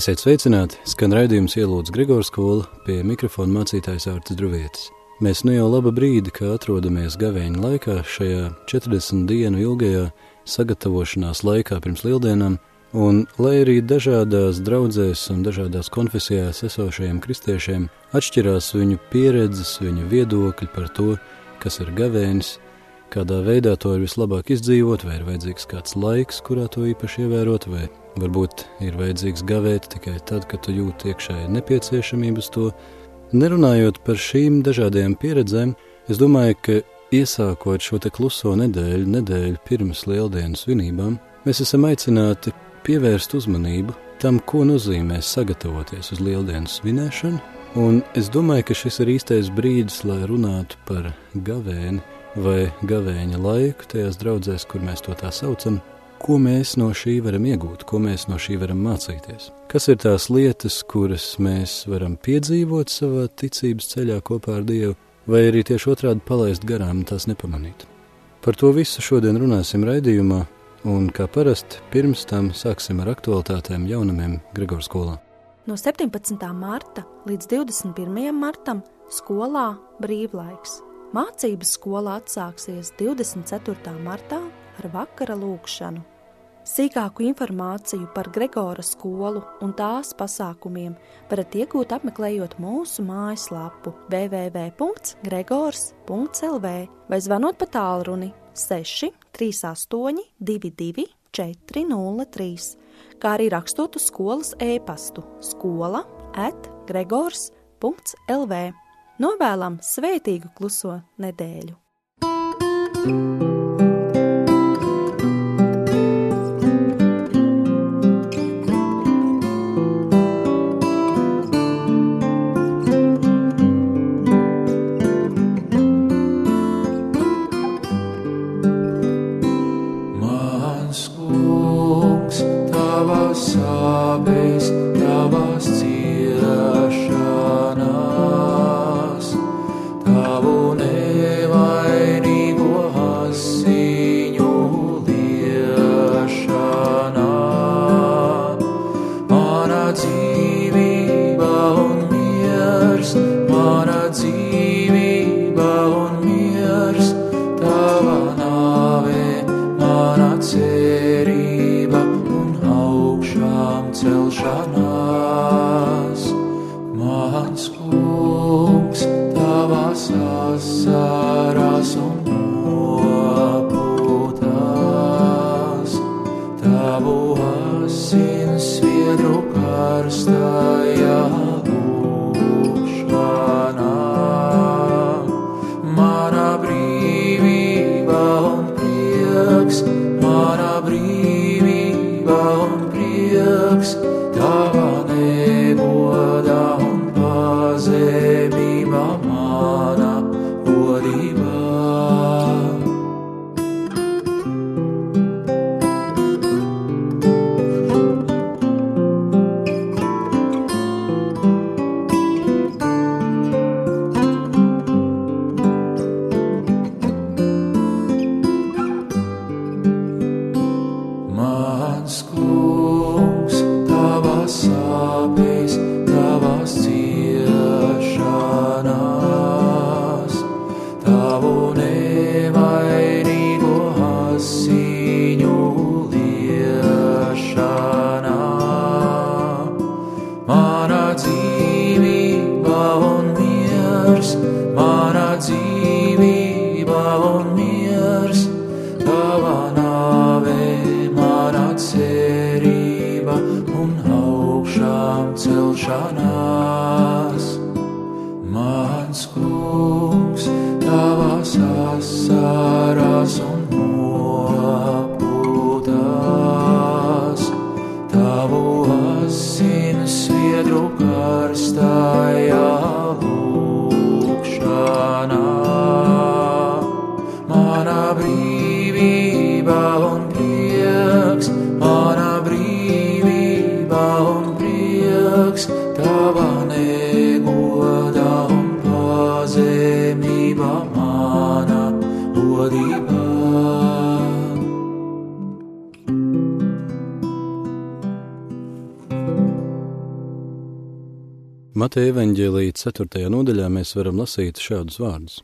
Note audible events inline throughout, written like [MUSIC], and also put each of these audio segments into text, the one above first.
Esiet sveicināti, skan raidījums ielūdz Grigors skola pie mikrofona mācītājs Ārtas Druvietis. Mēs nu jau labu brīdi, kā atrodamies gavēņa laikā, šajā 40 dienu ilgajā sagatavošanās laikā pirms lieldienām, un lai arī dažādās draudzēs un dažādās konfesijās esošajiem kristiešiem atšķirās viņu pieredzes, viņu viedokļi par to, kas ir gavēnis, kādā veidā to ir vislabāk izdzīvot, vai ir vajadzīgs kāds laiks, kurā to īpaši ievērot, vai Varbūt ir vajadzīgs gavēt tikai tad, kad tu jūti iekšēji nepieciešamības to. Nerunājot par šīm dažādajām pieredzēm, es domāju, ka iesākot šo te kluso nedēļu, nedēļu pirms lieldienas svinībām, mēs esam aicināti pievērst uzmanību tam, ko nozīmē sagatavoties uz lieldienas svinēšanu, un es domāju, ka šis ir īstais brīdis, lai runātu par gavēni vai gavēņa laiku tajās draudzēs, kur mēs to tā saucam, ko mēs no šī varam iegūt, ko mēs no šī varam mācīties. Kas ir tās lietas, kuras mēs varam piedzīvot savā ticības ceļā kopā ar Dievu, vai arī tieši otrādi palaist garām un tās nepamanīt. Par to visu šodien runāsim raidījumā, un kā parasti pirms tam sāksim ar aktualitātēm jaunumiem Gregors skolā. No 17. marta līdz 21. martam skolā brīvlaiks. Mācības skolā atsāksies 24. martā ar vakara lūkšanu. Sīkāku informāciju par Gregora skolu un tās pasākumiem varat iegūt apmeklējot mūsu mājaslapu www.gregors.lv vai zvanot pa tālruni 6 38 22 403, kā arī rakstot uz skolas e-pastu skola at gregors.lv. Novēlam svētīgu kluso nedēļu! thank you mājām celšanās. Mans kungs, tavās asarās un Mateja evaņģēlīja 4. nodaļā mēs varam lasīt šādus vārdus.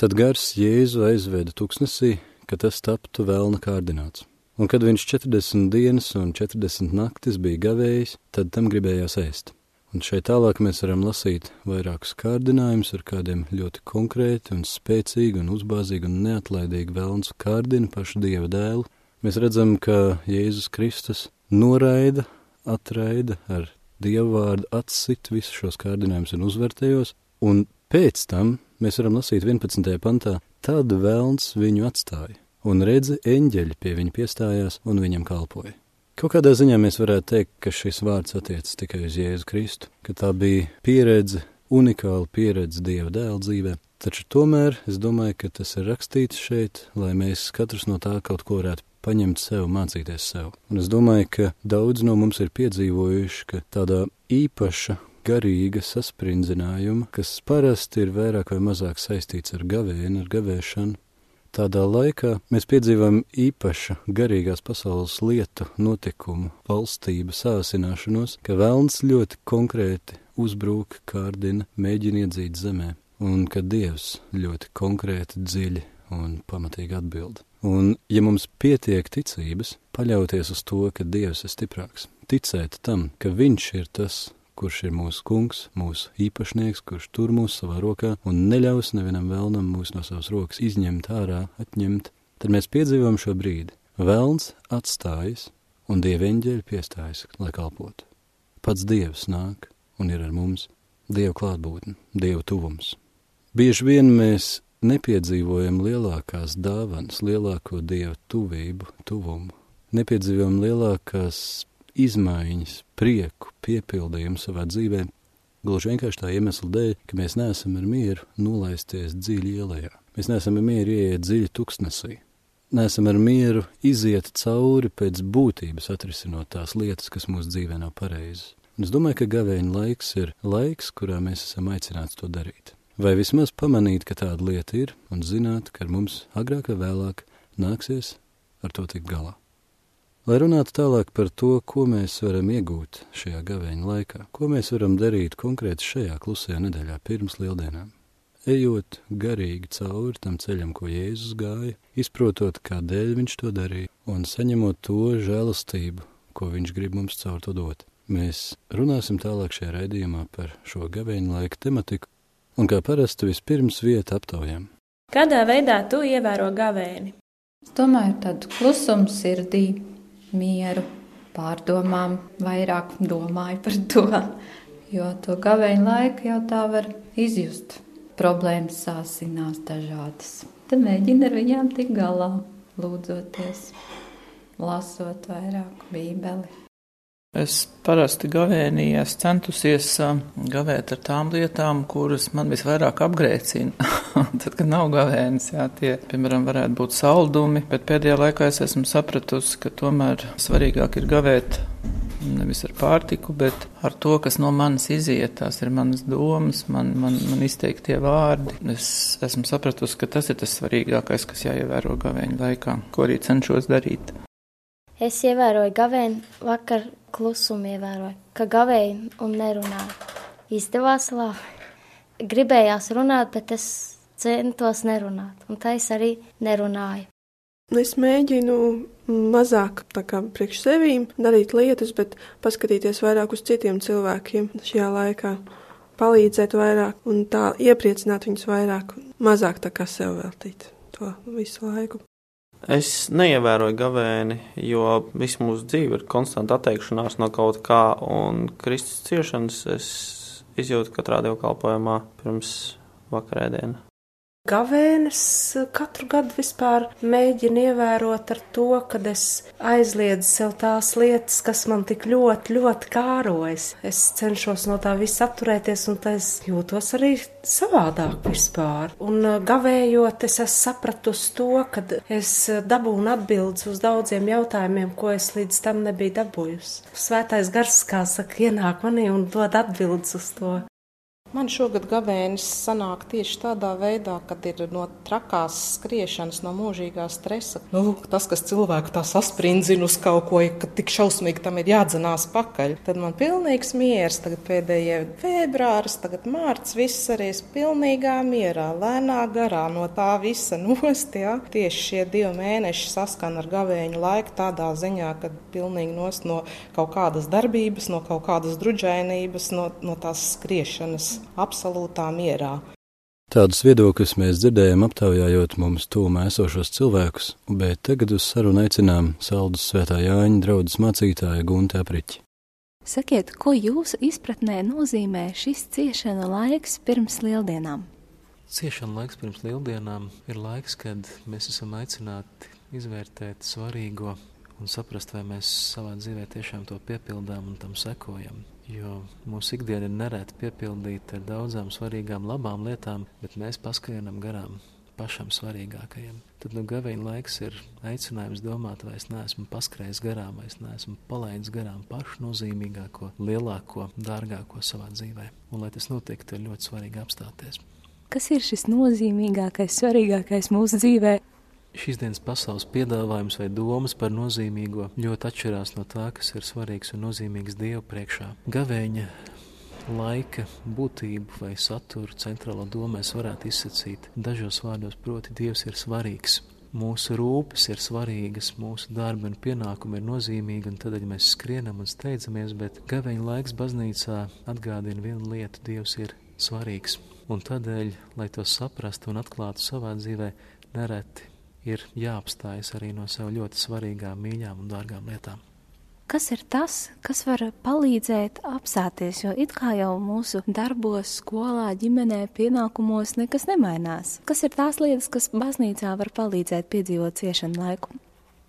Tad gars Jēzu aizveda tuksnesī, ka tas taptu vēlna kārdināts. Un kad viņš 40 dienas un 40 naktis bija gavējis, tad tam gribējās ēst. Un šeit tālāk mēs varam lasīt vairākus kārdinājumus ar kādiem ļoti konkrēti un spēcīgi un uzbāzīgi un neatlaidīgi vēlns kārdina pašu Dieva dēlu. Mēs redzam, ka Jēzus Kristus noraida, atraida ar Dieva vārdu atsit visus šos kārdinājumus un uzvērtējos, un pēc tam mēs varam lasīt 11. pantā, tad vēlns viņu atstāja, un redzi eņģeļi pie viņa piestājās un viņam kalpoja. Kaut kādā ziņā mēs varētu teikt, ka šis vārds attiecas tikai uz Jēzu Kristu, ka tā bija pieredze, unikāla pieredze Dieva dēla dzīvē, taču tomēr es domāju, ka tas ir rakstīts šeit, lai mēs katrs no tā kaut ko varētu paņemt sev, mācīties sev. Un es domāju, ka daudz no mums ir piedzīvojuši, ka tādā īpaša garīga saspringzinājuma, kas parasti ir vairāk vai mazāk saistīts ar gavēnu, ar gavēšanu. Tādā laikā mēs piedzīvojam īpaša garīgās pasaules lietu notikumu, valstību sāsināšanos, ka vēlns ļoti konkrēti uzbrūk, kārdina, mēģina iedzīt zemē, un ka Dievs ļoti konkrēti, dziļi un pamatīgi atbild. Un, ja mums pietiek ticības, paļauties uz to, ka Dievs ir stiprāks, ticēt tam, ka Viņš ir tas, kurš ir mūsu kungs, mūsu īpašnieks, kurš tur mūs savā rokā un neļaus nevienam vēlnam mūs no savas rokas izņemt ārā, atņemt, tad mēs piedzīvojam šo brīdi. Vēlns atstājas un Dieva eņģeļi piestājas, lai kalpotu. Pats Dievs nāk un ir ar mums, Dieva klātbūtne, Dieva tuvums. Bieži vien mēs nepiedzīvojam lielākās dāvanas, lielāko dievu tuvību, tuvumu, nepiedzīvojam lielākās izmaiņas, prieku, piepildījumu savā dzīvē, gluži vienkārši tā iemesla dēļ, ka mēs neesam ar mieru nolaisties dziļi ielējā. Mēs neesam ar mieru ieiet dziļi tuksnesī. Neesam ar mieru iziet cauri pēc būtības atrisinot tās lietas, kas mūsu dzīvē nav pareizas. Es domāju, ka gavēņa laiks ir laiks, kurā mēs esam aicināti to darīt vai vismaz pamanīt, ka tāda lieta ir, un zināt, ka mums agrāk vai vēlāk nāksies ar to tikt galā. Lai runātu tālāk par to, ko mēs varam iegūt šajā gaveņa laikā, ko mēs varam darīt konkrēti šajā klusajā nedēļā pirms lieldienām. Ejot garīgi cauri tam ceļam, ko Jēzus gāja, izprotot, kādēļ viņš to darīja, un saņemot to žēlastību, ko viņš grib mums caur to dot. Mēs runāsim tālāk šajā raidījumā par šo gaveņa laika tematiku, un kā parasti vispirms vieta aptaujām. Kādā veidā tu ievēro gavēni? Es domāju, tādu klusumu sirdī, mieru, pārdomām, vairāk domāju par to, jo to gavēņu laiku jau tā var izjust. Problēmas sāsinās dažādas. Tad mēģina ar viņām tikt galā, lūdzoties, lasot vairāk bībeli. Es parasti gavēnī esmu centusies gavēt ar tām lietām, kuras man visvairāk apgrēcina. [LAUGHS] Tad, kad nav gavēnis, jā, tie, piemēram, varētu būt saldumi, bet pēdējā laikā es esmu sapratusi, ka tomēr svarīgāk ir gavēt nevis ar pārtiku, bet ar to, kas no manis iziet. Tās ir manas domas, man, man, man izteiktie vārdi. Es esmu sapratusi, ka tas ir tas svarīgākais, kas jāievēro gavēņa laikā, ko arī cenšos darīt. Es ievēroju gavēnu vakar klusumu, ievēroju, ka gavēju un nerunāju. Izdevās labi. Gribējās runāt, bet es centos nerunāt, un tā es arī nerunāju. Es mēģinu mazāk kā, priekš sevīm darīt lietas, bet paskatīties vairāk uz citiem cilvēkiem šajā laikā, palīdzēt vairāk un tā iepriecināt viņus vairāk, mazāk tā kā sev veltīt to visu laiku. Es neievēroju gavēni, jo visu mūsu dzīve ir konstanta atteikšanās no kaut kā, un Kristus ciešanas es izjūtu katrā dievkalpojumā pirms vakarēdiena. Gavēnes katru gadu vispār mēģinu ievērot ar to, ka es aizliedzu sev tās lietas, kas man tik ļoti, ļoti kārojas. Es cenšos no tā visa atturēties, un es jūtos arī savādāk vispār. Un uh, gavējot, es esmu sapratusi to, ka es dabūnu atbildes uz daudziem jautājumiem, ko es līdz tam nebiju dabūjusi. Svētais gars, kā saka, ienāk manī un dod atbildes uz to. Man šogad gavēnis sanāk tieši tādā veidā, kad ir no trakās skriešanas, no mūžīgā stresa. Nu, tas, kas cilvēku tā sasprindzina uz kaut ko, ka tik šausmīgi tam ir jādzenās pakaļ, tad man pilnīgs miers. Tagad pēdējie februāris, tagad mārts, viss arī ir pilnīgā mierā, lēnā garā no tā visa nost. Ja? Tieši šie divi mēneši saskan ar gavēņu laiku tādā ziņā, ka pilnīgi nost no kaut kādas darbības, no kaut kādas druģainības, no, no tās skriešanas absolūtā mierā. Tādus viedokļus mēs dzirdējām aptaujājot mums tūmā esošos cilvēkus, bet tagad uz sarunu aicinām Saldus svētā Jāņa draudzes mācītāja Gunta Apriķi. Sakiet, ko jūsu izpratnē nozīmē šis ciešana laiks pirms lieldienām? Ciešana laiks pirms lieldienām ir laiks, kad mēs esam aicināti izvērtēt svarīgo un saprast, vai mēs savā dzīvē tiešām to piepildām un tam sekojam. Jo mūsu ikdiena ir nereti piepildīta ar daudzām svarīgām, labām lietām, bet mēs paskrienam garām pašam svarīgākajam. Tad nu, gaveņa laiks ir aicinājums domāt, vai es neesmu paskrējis garām, vai es neesmu palaidis garām pašu nozīmīgāko, lielāko, dārgāko savā dzīvē. Un, lai tas notiktu, ir ļoti svarīgi apstāties. Kas ir šis nozīmīgākais, svarīgākais mūsu dzīvē? Šīs dienas pasaules piedāvājums vai domas par nozīmīgo ļoti atšķirās no tā, kas ir svarīgs un nozīmīgs Dievu priekšā. Gavēņa laika būtību vai saturu centrālo domu mēs varētu izsacīt dažos vārdos, proti, Dievs ir svarīgs. Mūsu rūpes ir svarīgas, mūsu darbi un pienākumi ir nozīmīgi, un tad mēs skrienam un steidzamies, bet gaveņa laiks baznīcā atgādina vienu lietu - Dievs ir svarīgs. Un tādēļ, lai to saprastu un atklātu savā dzīvē, nereti ir jāapstājas arī no sev ļoti svarīgām, mīļām un dārgām lietām. Kas ir tas, kas var palīdzēt apstāties? Jo it kā jau mūsu darbos, skolā, ģimenē, pienākumos nekas nemainās. Kas ir tās lietas, kas baznīcā var palīdzēt piedzīvot ciešanu laiku?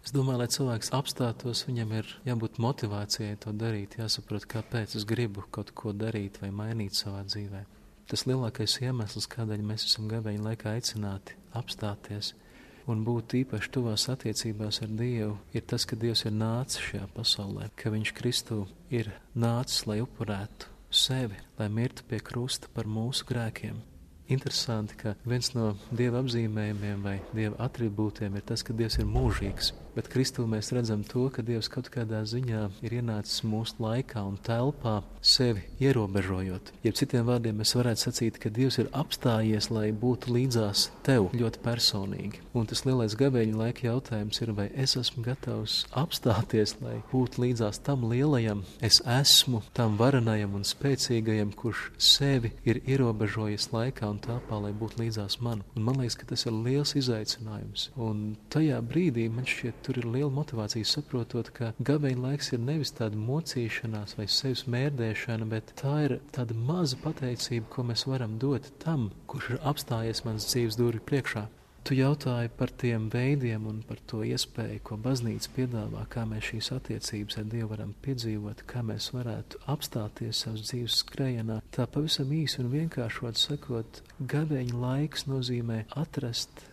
Es domāju, lai cilvēks apstātos, viņam ir jābūt motivācijai to darīt, jāsaprot, kāpēc es gribu kaut ko darīt vai mainīt savā dzīvē. Tas lielākais iemesls, kādēļ mēs esam gabeņa laikā aicināti apstāties, un būt īpaši tuvās attiecībās ar Dievu, ir tas, ka Dievs ir nācis šajā pasaulē, ka Viņš Kristū ir nācis, lai upurētu sevi, lai mirtu pie krusta par mūsu grēkiem. Interesanti, ka viens no Dieva apzīmējumiem vai Dieva attribūtiem ir tas, ka Dievs ir mūžīgs. Bet Kristū mēs redzam to, ka Dievs kaut kādā ziņā ir ienācis mūsu laikā un telpā, sevi ierobežojot. Jeb citiem vārdiem mēs varētu sacīt, ka Dievs ir apstājies, lai būtu līdzās tev ļoti personīgi. Un tas lielais gabeļu laika jautājums ir, vai es esmu gatavs apstāties, lai būtu līdzās tam lielajam, es esmu tam varenajam un spēcīgajam, kurš sevi ir ierobežojis laikā un telpā, lai būtu līdzās man. Un man liekas, ka tas ir liels izaicinājums. Un tajā brīdī man šķiet, tur ir liela motivācija saprotot, ka gabeņa laiks ir nevis tāda mocīšanās vai sevis mērdēšana, bet tā ir tāda maza pateicība, ko mēs varam dot tam, kurš ir apstājies mans dzīves durvju priekšā. Tu jautāji par tiem veidiem un par to iespēju, ko baznīca piedāvā, kā mēs šīs attiecības ar Dievu varam piedzīvot, kā mēs varētu apstāties savas dzīves skrejienā. Tā pavisam īsi un vienkāršot sakot, gabeņa laiks nozīmē atrast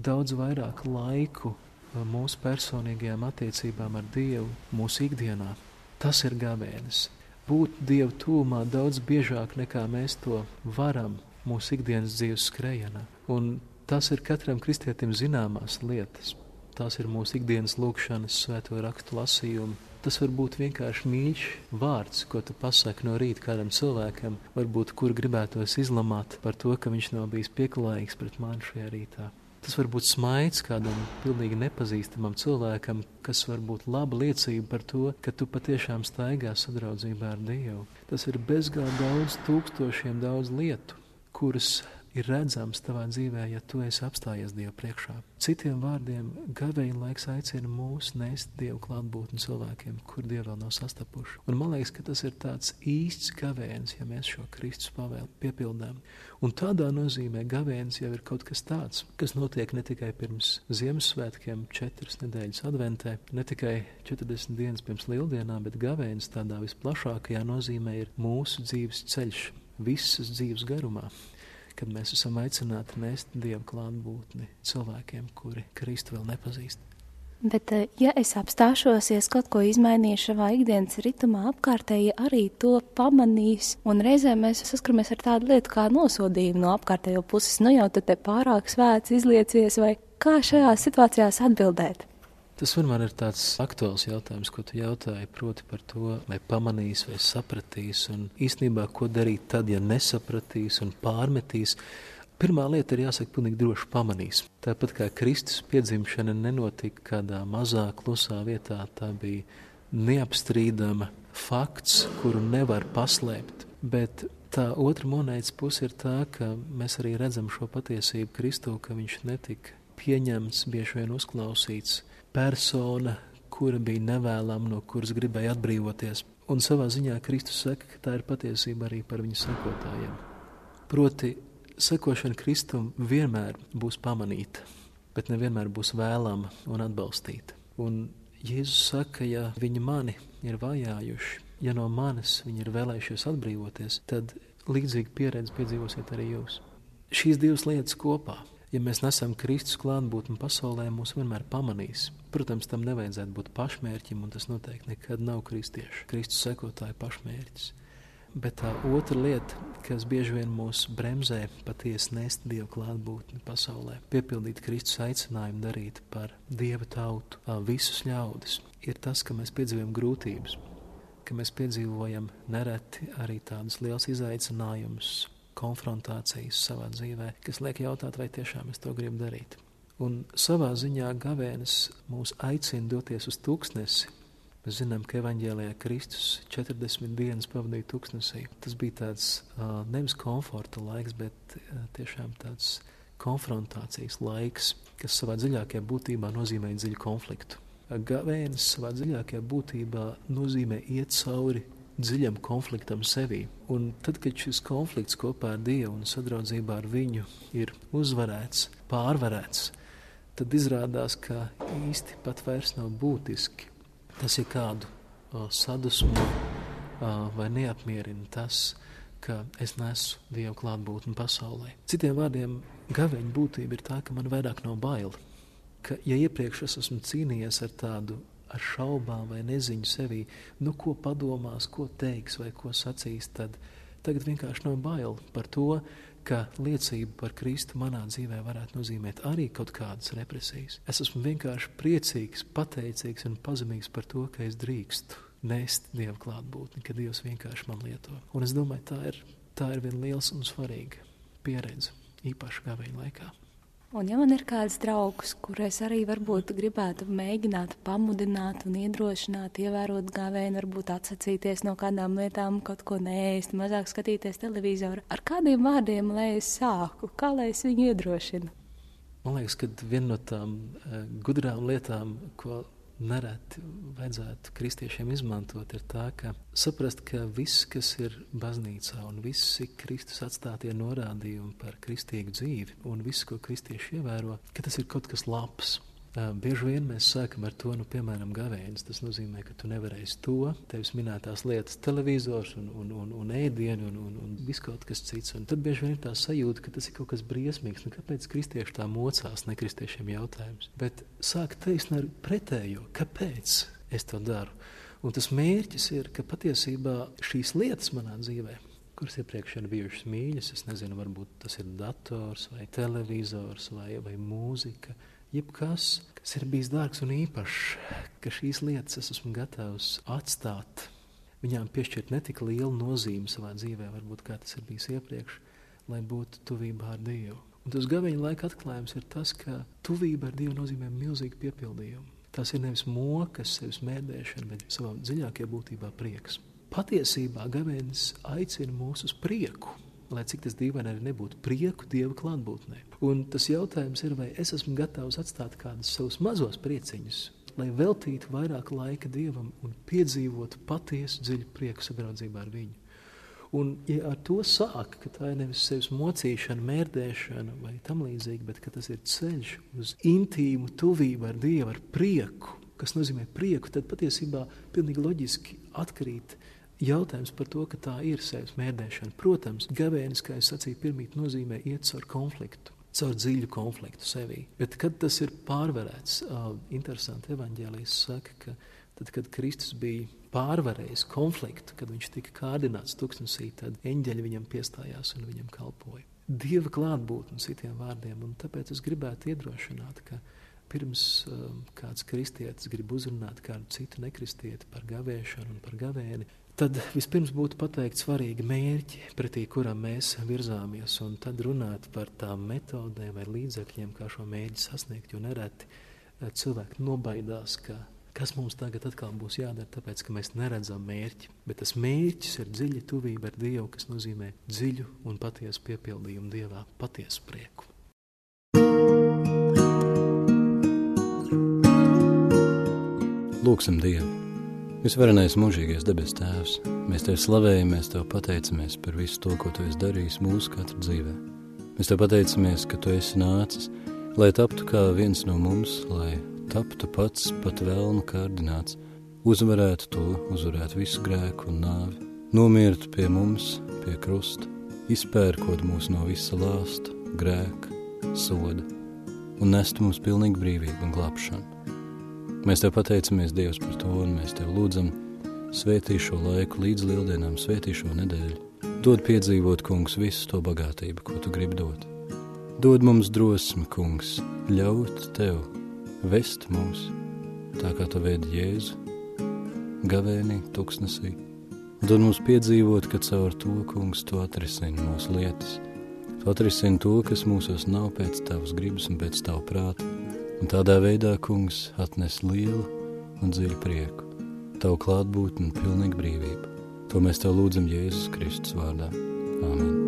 daudz vairāk laiku mūsu personīgajām attiecībām ar Dievu, mūsu ikdienā. Tas ir gavēnis. Būt Dieva tūmā daudz biežāk nekā mēs to varam mūsu ikdienas dzīves skrejienā. Un tas ir katram kristietim zināmās lietas. Tās ir mūsu ikdienas lūkšanas, svēto rakstu lasījumi. Tas var būt vienkārši mīļš vārds, ko tu pasaki no rīta kādam cilvēkam, varbūt kur gribētos izlamāt par to, ka viņš nav bijis pieklājīgs pret mani šajā rītā. Tas var būt smaids kādam pilnīgi nepazīstamam cilvēkam, kas var būt laba liecība par to, ka tu patiešām staigā sadraudzībā ar Dievu. Tas ir bezgalīgi daudz, tūkstošiem daudz lietu, kuras ir redzams tavā dzīvē, ja tu esi apstājies Dieva priekšā. Citiem vārdiem, gaveņa laiks aicina mūs nest Dievu klātbūtni cilvēkiem, kur Dievu vēl nav sastapuši. Un man liekas, ka tas ir tāds īsts gavēns, ja mēs šo Kristus pavēlu piepildām. Un tādā nozīmē gavēns jau ir kaut kas tāds, kas notiek ne tikai pirms Ziemassvētkiem, četras nedēļas adventē, ne tikai 40 dienas pirms lieldienām, bet gavēns tādā visplašākajā nozīmē ir mūsu dzīves ceļš visas dzīves garumā kad mēs esam aicināti nest Dieva klātbūtni cilvēkiem, kuri Kristu vēl nepazīst. Bet, eh, ja es apstāšos, ja es kaut ko izmainīšu savā ikdienas ritmā, apkārtēji arī to pamanīs. Un reizē mēs saskaramies ar tādu lietu kā nosodījumu no apkārtējo puses. Nu jau te pārāk svēts izliecies, vai kā šajās situācijās atbildēt? Tas vienmēr ir tāds aktuāls jautājums, ko tu jautāji, proti par to, vai pamanīs, vai sapratīs, un īstenībā, ko darīt tad, ja nesapratīs un pārmetīs. Pirmā lieta ir jāsaka, pilnīgi droši pamanīs. Tāpat kā Kristus piedzimšana nenotika kādā mazā, klusā vietā, tā bija neapstrīdama fakts, kuru nevar paslēpt. Bet tā otra monētas puse ir tā, ka mēs arī redzam šo patiesību Kristū, ka viņš netika pieņemts, bieži vien uzklausīts persona, kura bija nevēlama, no kuras gribēja atbrīvoties. Un savā ziņā Kristus saka, ka tā ir patiesība arī par viņu sekotājiem. Proti, sekošana Kristum vienmēr būs pamanīta, bet nevienmēr būs vēlama un atbalstīta. Un Jēzus saka, ja viņi mani ir vajājuši, ja no manis viņi ir vēlējušies atbrīvoties, tad līdzīgu pieredzi piedzīvosiet arī jūs. Šīs divas lietas kopā ja mēs nesam Kristus klātbūtni pasaulē, mūs vienmēr pamanīs. Protams, tam nevajadzētu būt pašmērķim, un tas noteikti nekad nav kristiešu, Kristus sekotāju pašmērķis. Bet tā otra lieta, kas bieži vien mūs bremzē patiesi nest Dieva klātbūtni pasaulē, piepildīt Kristus aicinājumu darīt par Dieva tautu, visus ļaudis, ir tas, ka mēs piedzīvojam grūtības, ka mēs piedzīvojam nereti arī tādus liels izaicinājumus, konfrontācijas savā dzīvē, kas liek jautāt, vai tiešām es to gribu darīt. Un savā ziņā gavēnis mūs aicina doties uz tūkstnesi. Mēs zinām, ka evanģēlijā Kristus 40 dienas pavadīja tūkstnesī. Tas bija tāds nevis komforta laiks, bet tiešām tāds konfrontācijas laiks, kas savā dziļākajā būtībā nozīmē dziļu konfliktu. Gavēnis savā dziļākajā būtībā nozīmē iet cauri dziļam konfliktam sevī. Un tad, kad šis konflikts kopā ar Dievu un sadraudzībā ar viņu ir uzvarēts, pārvarēts, tad izrādās, ka īsti pat vairs nav būtiski. Tas ir kādu o, sadusmu o, vai neapmierina tas, ka es nesu Dievu klātbūtni pasaulē. Citiem vārdiem, gaveņa būtība ir tā, ka man vairāk nav bail. Ka, ja iepriekš es esmu cīnījies ar tādu ar šaubām vai neziņu sevī, nu, ko padomās, ko teiks vai ko sacīs, tad tagad vienkārši nav bail par to, ka liecība par Kristu manā dzīvē varētu nozīmēt arī kaut kādas represijas. Es esmu vienkārši priecīgs, pateicīgs un pazemīgs par to, ka es drīkstu nest Dieva klātbūtni, ka Dievs vienkārši man lieto. Un es domāju, tā ir, tā ir viena liela un svarīga pieredze, īpaši gaveņa laikā. Un, ja man ir kāds draugs, kurus arī varbūt gribētu mēģināt pamudināt un iedrošināt, ievērot gāvēju, varbūt atsacīties no kādām lietām, kaut ko neēst, mazāk skatīties televizoru, ar kādiem vārdiem lai es sāku, kā lai es viņu iedrošinu? Man liekas, ka viena no tām uh, gudrām lietām, ko nereti vajadzētu kristiešiem izmantot, ir tā, ka saprast, ka viss, kas ir baznīcā un visi Kristus atstātie norādījumi par kristīgu dzīvi un viss, ko kristieši ievēro, ka tas ir kaut kas labs. Bieži vien mēs sākam ar to, nu, piemēram, gavēnis. Tas nozīmē, ka tu nevarēsi to, tevis minētās lietas, televizors un, un, un, un ēdienu un, un, un viss kaut kas cits. Un tad bieži vien ir tā sajūta, ka tas ir kaut kas briesmīgs. Nu, kāpēc kristieši tā mocās nekristiešiem jautājums? Bet sāk teikt ar pretējo, kāpēc es to daru? Un tas mērķis ir, ka patiesībā šīs lietas manā dzīvē kuras iepriekš ir bijušas mīļas. Es nezinu, varbūt tas ir dators vai televizors vai, vai mūzika jebkas, kas ir bijis dārgs un īpašs, ka šīs lietas es esmu gatavs atstāt, viņām piešķirt ne tik lielu nozīmi savā dzīvē, varbūt kā tas ir bijis iepriekš, lai būtu tuvībā ar Dievu. Un tas gaveņa laika atklājums ir tas, ka tuvība ar Dievu nozīmē milzīgu piepildījumu. Tas ir nevis mokas, sevis mēdēšana, bet savā dziļākajā būtībā prieks. Patiesībā gavēnis aicina mūs uz prieku, lai cik tas dīvaini arī nebūtu, prieku Dieva klātbūtnē. Un tas jautājums ir, vai es esmu gatavs atstāt kādus savus mazos prieciņus, lai veltītu vairāk laika Dievam un piedzīvotu patiesu dziļu prieku sadraudzībā ar Viņu. Un, ja ar to sāk, ka tā ir nevis sevis mocīšana, mērdēšana vai tam līdzīga, bet tas ir ceļš uz intīmu tuvību ar Dievu, ar prieku, kas nozīmē prieku, tad patiesībā pilnīgi loģiski atkrīt Jautājums par to, ka tā ir sevis mēdēšana. Protams, gavēnis, kā es sacīju, pirmīt nozīmē iet caur konfliktu. caur dziļu konfliktu sevī. Bet, kad tas ir pārvarēts, interesanti evaņģēlijas saka, ka tad, kad Kristus bija pārvarējis konfliktu, kad viņš tika kārdināts tuksnesī, tad eņģeļi viņam piestājās un viņam kalpoja. Dieva klātbūtne, citiem vārdiem, un tāpēc es gribētu iedrošināt, ka pirms um, kāds kristietis grib uzrunāt kādu citu nekristieti par gavēšanu un par gavēni, tad vispirms būtu pateikt svarīgi mērķi, pretī kuram mēs virzāmies, un tad runāt par tām metodēm vai līdzekļiem, kā šo mērķi sasniegt. Jo nereti eh, cilvēki nobaidās, ka kas mums tagad atkal būs jādara, tāpēc ka mēs neredzam mērķi. Bet tas mērķis ir dziļa tuvība ar Dievu, kas nozīmē dziļu un patiesu piepildījumu Dievā, patiesu prieku. Lūksim Dievu! Visvarenais mūžīgais debes Tēvs, mēs Tev slavējam, mēs Tev pateicamies par visu to, ko Tu esi darījis mūsu katru dzīvē. Mēs Tev pateicamies, ka Tu esi nācis, lai taptu kā viens no mums, lai taptu pats pat vēlnu kārdināts, uzvarētu to, uzvarētu visu grēku un nāvi, nomirtu pie mums, pie krusta, izpērkot mūs no visa lāsta, grēka, soda un nestu mums pilnīgu brīvību un glābšanu. Mēs Tev pateicamies, Dievs, par to, un mēs Tev lūdzam, svētī šo laiku līdz lieldienām, svētī šo nedēļu. Dod piedzīvot, kungs, visu to bagātību, ko Tu gribi dot. Dod mums drosmi, kungs, ļaut Tev vest mūs, tā kā Tu veidi Jēzu, gavēnī, tuksnesī. Dod mums piedzīvot, ka caur to, kungs, Tu atrisini mūsu lietas. Tu atrisini to, kas mūsos nav pēc Tavas gribas un pēc Tava prāta un tādā veidā kungs atnes lielu un dziļu prieku, tavu klātbūtni un pilnīgu brīvību. To mēs tev lūdzam Jēzus Kristus vārdā. Āmen!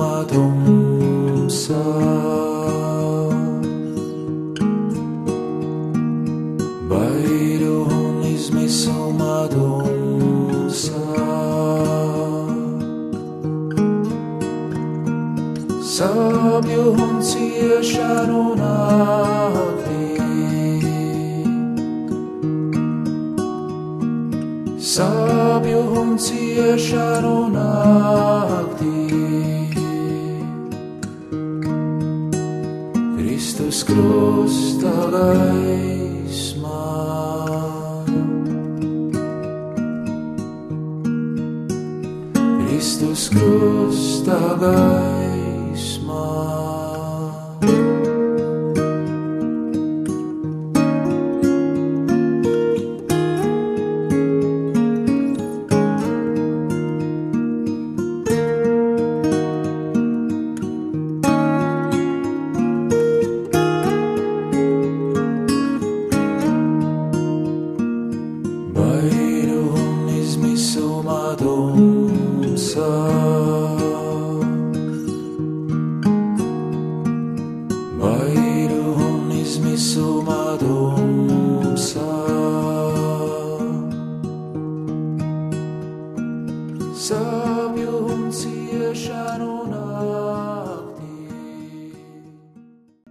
话筒